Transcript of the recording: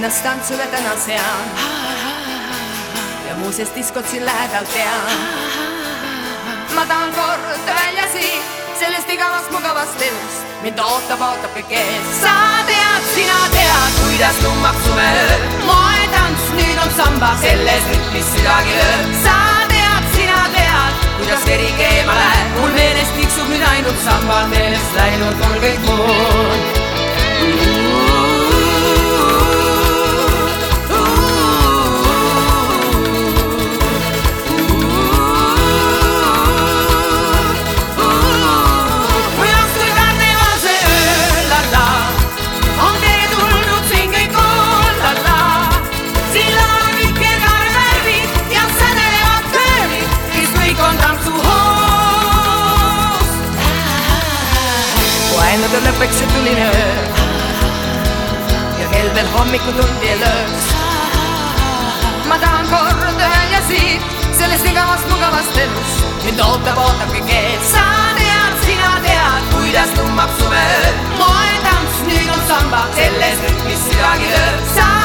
ennast tantsule täna sean. ja muuseas diskot siin lähedal tean. ma tahan kord välja siit sellest igavast mugavast elust. mind ootab, ootab kõik ees. sa tead, sina tead, kuidas tummab suveöö. moetants, nüüd on samba, selles rütmis südagi lööb. sa tead, sina tead, kuidas veri keema läheb. mul meelest tiksub nüüd ainult samba, meelest läinud mul kõik muu vaenlane lõpeks see tuline öö ja kell veel hommikutundi ei lööks. ma tahan kord öelda siit sellest igavast mugavast elust, mind ootab, ootab kõik ees. sa tead, sina tead, kuidas tummab suveöö. moetants, nüüd on samba, selles rütmis südagi lööb. sa